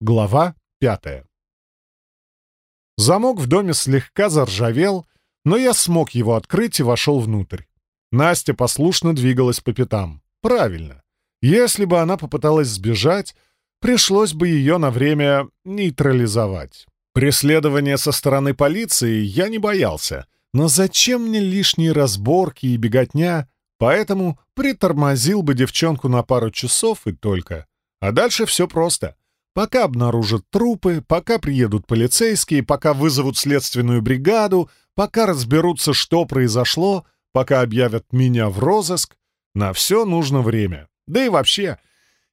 Глава пятая. Замок в доме слегка заржавел, но я смог его открыть и вошел внутрь. Настя послушно двигалась по пятам. Правильно. Если бы она попыталась сбежать, пришлось бы ее на время нейтрализовать. Преследование со стороны полиции я не боялся, но зачем мне лишние разборки и беготня, поэтому притормозил бы девчонку на пару часов и только. А дальше все просто — Пока обнаружат трупы, пока приедут полицейские, пока вызовут следственную бригаду, пока разберутся, что произошло, пока объявят меня в розыск, на все нужно время. Да и вообще,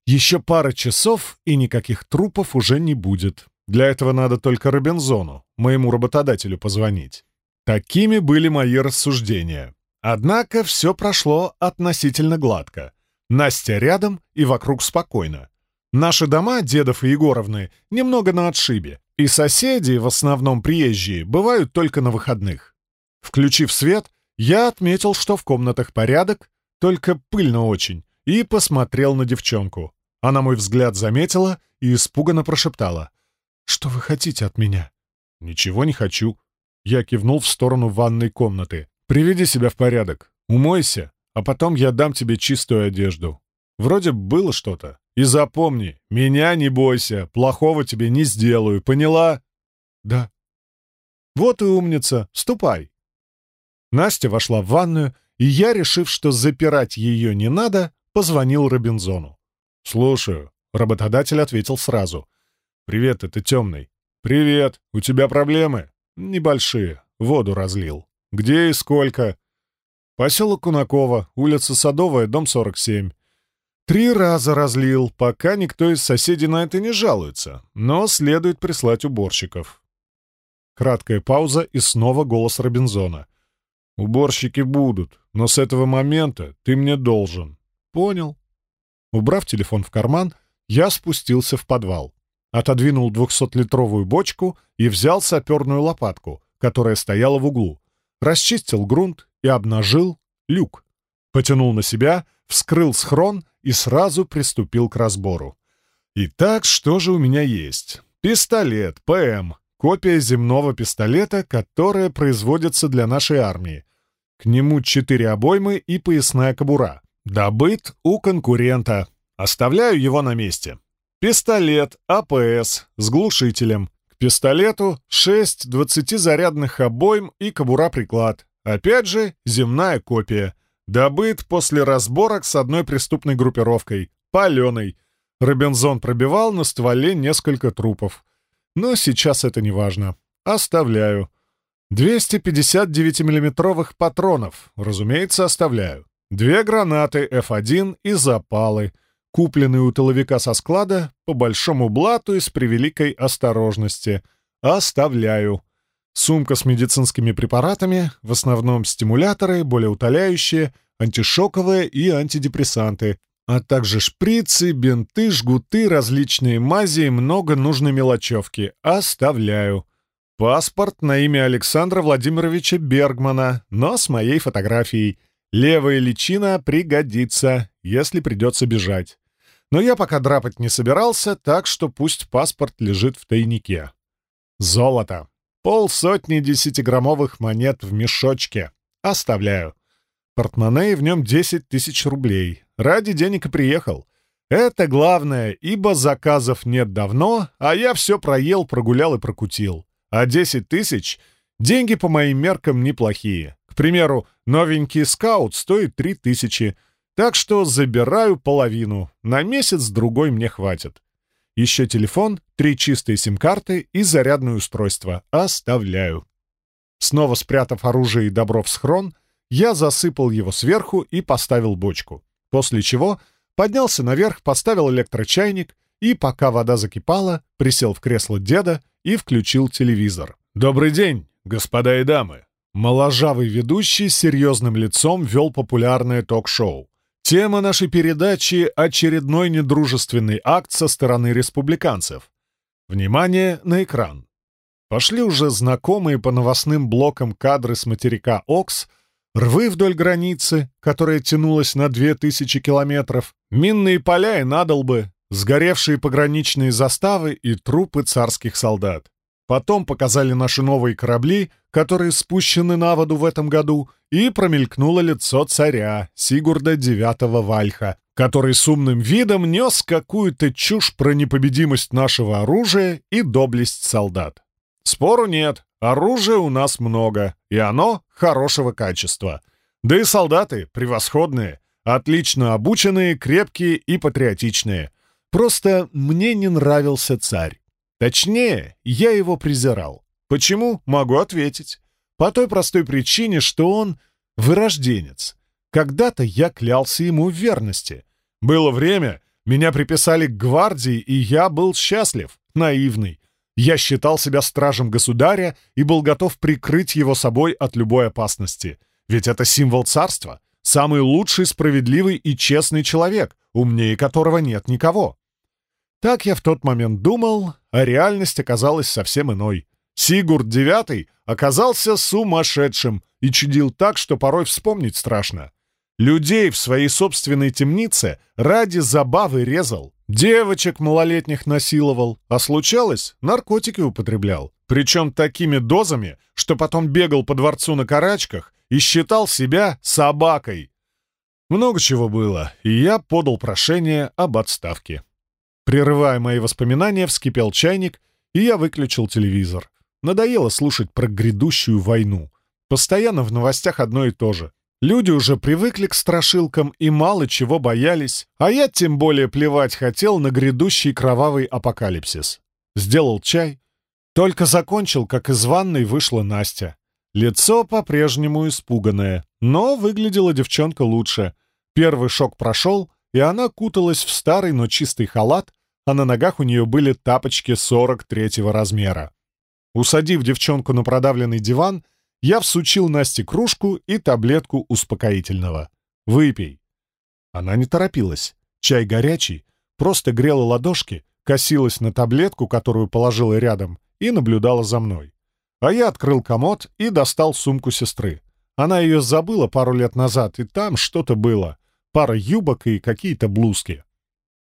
еще пара часов, и никаких трупов уже не будет. Для этого надо только Робинзону, моему работодателю, позвонить. Такими были мои рассуждения. Однако все прошло относительно гладко. Настя рядом и вокруг спокойно. Наши дома, Дедов и Егоровны, немного на отшибе, и соседи, в основном приезжие, бывают только на выходных. Включив свет, я отметил, что в комнатах порядок, только пыльно очень, и посмотрел на девчонку. Она мой взгляд заметила и испуганно прошептала. «Что вы хотите от меня?» «Ничего не хочу». Я кивнул в сторону ванной комнаты. «Приведи себя в порядок, умойся, а потом я дам тебе чистую одежду. Вроде было что-то. И запомни, меня не бойся, плохого тебе не сделаю, поняла? Да. Вот и умница, ступай. Настя вошла в ванную, и я, решив, что запирать ее не надо, позвонил Робинзону. «Слушаю», — работодатель ответил сразу. «Привет, это Темный». «Привет, у тебя проблемы?» «Небольшие, воду разлил». «Где и сколько?» «Поселок Кунакова, улица Садовая, дом 47. Три раза разлил, пока никто из соседей на это не жалуется, но следует прислать уборщиков. Краткая пауза и снова голос Робинзона. «Уборщики будут, но с этого момента ты мне должен». «Понял». Убрав телефон в карман, я спустился в подвал, отодвинул двухсотлитровую бочку и взял саперную лопатку, которая стояла в углу, расчистил грунт и обнажил люк. Потянул на себя, вскрыл схрон и сразу приступил к разбору. Итак, что же у меня есть? Пистолет ПМ, копия земного пистолета, которая производится для нашей армии. К нему четыре обоймы и поясная кобура. Добыт у конкурента. Оставляю его на месте. Пистолет АПС с глушителем. К пистолету 6 20-зарядных обойм и кобура-приклад. Опять же, земная копия. Добыт после разборок с одной преступной группировкой. Паленый. Робинзон пробивал на стволе несколько трупов. Но сейчас это не важно. Оставляю. 259 миллиметровых патронов, разумеется, оставляю. Две гранаты F1 и запалы, купленные у тыловика со склада по большому блату и с превеликой осторожности. Оставляю. Сумка с медицинскими препаратами, в основном стимуляторы, болеутоляющие, антишоковые и антидепрессанты, а также шприцы, бинты, жгуты, различные мази и много нужной мелочевки. Оставляю. Паспорт на имя Александра Владимировича Бергмана, но с моей фотографией. Левая личина пригодится, если придется бежать. Но я пока драпать не собирался, так что пусть паспорт лежит в тайнике. Золото. Полсотни десятиграммовых монет в мешочке. Оставляю. Портмоне в нем 10 тысяч рублей. Ради денег и приехал. Это главное, ибо заказов нет давно, а я все проел, прогулял и прокутил. А 10 тысяч — деньги по моим меркам неплохие. К примеру, новенький скаут стоит 3 тысячи, так что забираю половину. На месяц-другой мне хватит. Еще телефон, три чистые сим-карты и зарядное устройство. Оставляю. Снова спрятав оружие и добро в схрон, я засыпал его сверху и поставил бочку. После чего поднялся наверх, поставил электрочайник и, пока вода закипала, присел в кресло деда и включил телевизор. «Добрый день, господа и дамы!» Моложавый ведущий с серьезным лицом вел популярное ток-шоу. Тема нашей передачи — очередной недружественный акт со стороны республиканцев. Внимание на экран. Пошли уже знакомые по новостным блокам кадры с материка Окс, рвы вдоль границы, которая тянулась на две тысячи километров, минные поля и надолбы, сгоревшие пограничные заставы и трупы царских солдат. Потом показали наши новые корабли, которые спущены на воду в этом году, и промелькнуло лицо царя Сигурда IX Вальха, который с умным видом нес какую-то чушь про непобедимость нашего оружия и доблесть солдат. Спору нет, оружия у нас много, и оно хорошего качества. Да и солдаты превосходные, отлично обученные, крепкие и патриотичные. Просто мне не нравился царь. Точнее, я его презирал. Почему? Могу ответить. По той простой причине, что он вырожденец. Когда-то я клялся ему в верности. Было время, меня приписали к гвардии, и я был счастлив, наивный. Я считал себя стражем государя и был готов прикрыть его собой от любой опасности. Ведь это символ царства, самый лучший, справедливый и честный человек, умнее которого нет никого. Так я в тот момент думал, а реальность оказалась совсем иной. Сигурд IX оказался сумасшедшим и чудил так, что порой вспомнить страшно. Людей в своей собственной темнице ради забавы резал, девочек малолетних насиловал, а случалось, наркотики употреблял. Причем такими дозами, что потом бегал по дворцу на карачках и считал себя собакой. Много чего было, и я подал прошение об отставке. Прерывая мои воспоминания, вскипел чайник, и я выключил телевизор. Надоело слушать про грядущую войну. Постоянно в новостях одно и то же. Люди уже привыкли к страшилкам и мало чего боялись, а я тем более плевать хотел на грядущий кровавый апокалипсис. Сделал чай. Только закончил, как из ванной вышла Настя. Лицо по-прежнему испуганное, но выглядела девчонка лучше. Первый шок прошел, и она куталась в старый, но чистый халат, а на ногах у нее были тапочки 43-го размера. Усадив девчонку на продавленный диван, я всучил Насте кружку и таблетку успокоительного. «Выпей». Она не торопилась. Чай горячий, просто грела ладошки, косилась на таблетку, которую положила рядом, и наблюдала за мной. А я открыл комод и достал сумку сестры. Она ее забыла пару лет назад, и там что-то было. Пара юбок и какие-то блузки.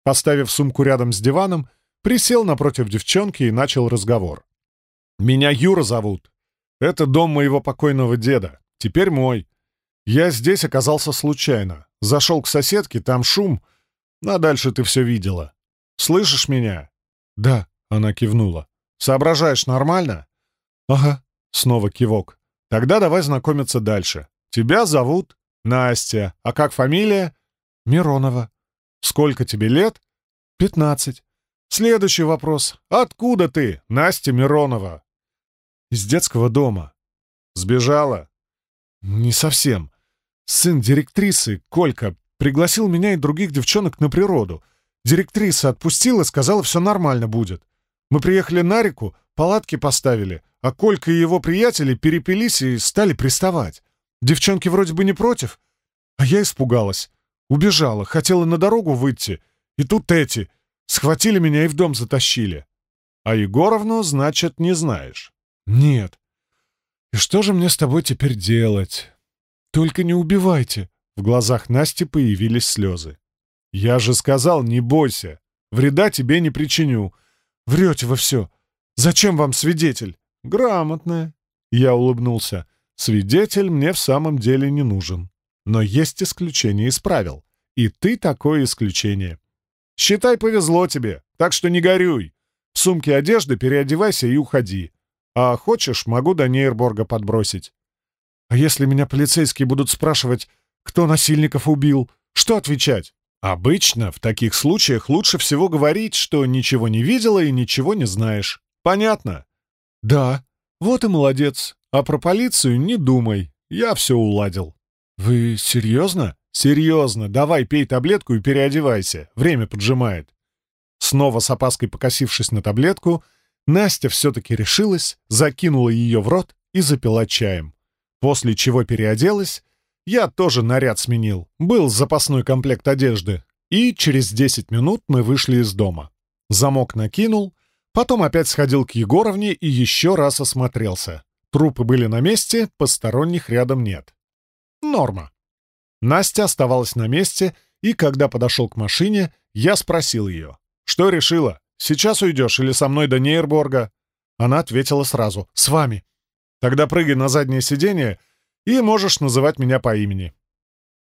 Поставив сумку рядом с диваном, присел напротив девчонки и начал разговор. Меня Юра зовут. Это дом моего покойного деда. Теперь мой. Я здесь оказался случайно. Зашел к соседке, там шум. А дальше ты все видела. Слышишь меня?» «Да», — она кивнула. «Соображаешь нормально?» «Ага», — снова кивок. «Тогда давай знакомиться дальше. Тебя зовут Настя. А как фамилия?» «Миронова». «Сколько тебе лет?» «Пятнадцать». «Следующий вопрос. Откуда ты, Настя Миронова?» Из детского дома. Сбежала? Не совсем. Сын директрисы, Колька, пригласил меня и других девчонок на природу. Директриса отпустила, сказала, все нормально будет. Мы приехали на реку, палатки поставили, а Колька и его приятели перепились и стали приставать. Девчонки вроде бы не против, а я испугалась. Убежала, хотела на дорогу выйти, и тут эти схватили меня и в дом затащили. А Егоровну, значит, не знаешь. «Нет. И что же мне с тобой теперь делать? Только не убивайте!» В глазах Насти появились слезы. «Я же сказал, не бойся. Вреда тебе не причиню. Врете вы все. Зачем вам свидетель?» «Грамотная». Я улыбнулся. «Свидетель мне в самом деле не нужен. Но есть исключение из правил. И ты такое исключение. Считай, повезло тебе, так что не горюй. В сумке одежды переодевайся и уходи. А хочешь, могу до Нейрборга подбросить. А если меня полицейские будут спрашивать, кто насильников убил, что отвечать? Обычно в таких случаях лучше всего говорить, что ничего не видела и ничего не знаешь. Понятно? Да. Вот и молодец. А про полицию не думай. Я все уладил. Вы серьезно? Серьезно. Давай пей таблетку и переодевайся. Время поджимает. Снова с опаской покосившись на таблетку, Настя все-таки решилась, закинула ее в рот и запила чаем. После чего переоделась. Я тоже наряд сменил. Был запасной комплект одежды. И через 10 минут мы вышли из дома. Замок накинул, потом опять сходил к Егоровне и еще раз осмотрелся. Трупы были на месте, посторонних рядом нет. Норма. Настя оставалась на месте, и когда подошел к машине, я спросил ее. Что решила? Сейчас уйдешь или со мной до Нейрборга?» Она ответила сразу. «С вами». «Тогда прыгай на заднее сиденье и можешь называть меня по имени».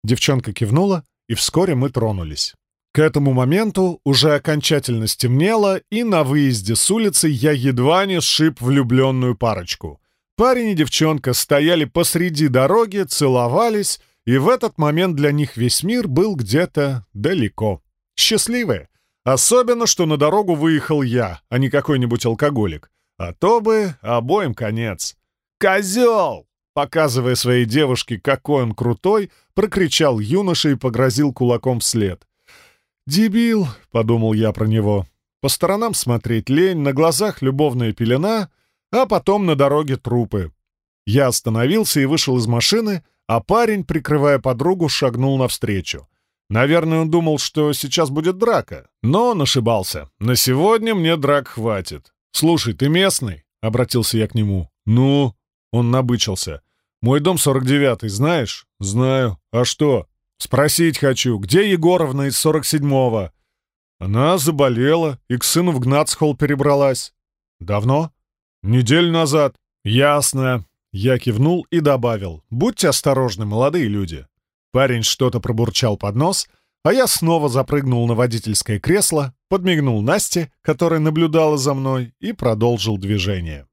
Девчонка кивнула, и вскоре мы тронулись. К этому моменту уже окончательно стемнело, и на выезде с улицы я едва не сшиб влюбленную парочку. Парень и девчонка стояли посреди дороги, целовались, и в этот момент для них весь мир был где-то далеко. Счастливые. Особенно, что на дорогу выехал я, а не какой-нибудь алкоголик. А то бы обоим конец. «Козел!» Показывая своей девушке, какой он крутой, прокричал юноша и погрозил кулаком вслед. «Дебил!» — подумал я про него. По сторонам смотреть лень, на глазах любовная пелена, а потом на дороге трупы. Я остановился и вышел из машины, а парень, прикрывая подругу, шагнул навстречу. Наверное, он думал, что сейчас будет драка, но он ошибался. На сегодня мне драк хватит. «Слушай, ты местный?» — обратился я к нему. «Ну?» — он набычился. «Мой дом 49-й, знаешь?» «Знаю. А что?» «Спросить хочу, где Егоровна из 47-го?» «Она заболела и к сыну в Гнацхолл перебралась». «Давно?» «Неделю назад». «Ясно». Я кивнул и добавил. «Будьте осторожны, молодые люди». Парень что-то пробурчал под нос, а я снова запрыгнул на водительское кресло, подмигнул Насте, которая наблюдала за мной, и продолжил движение.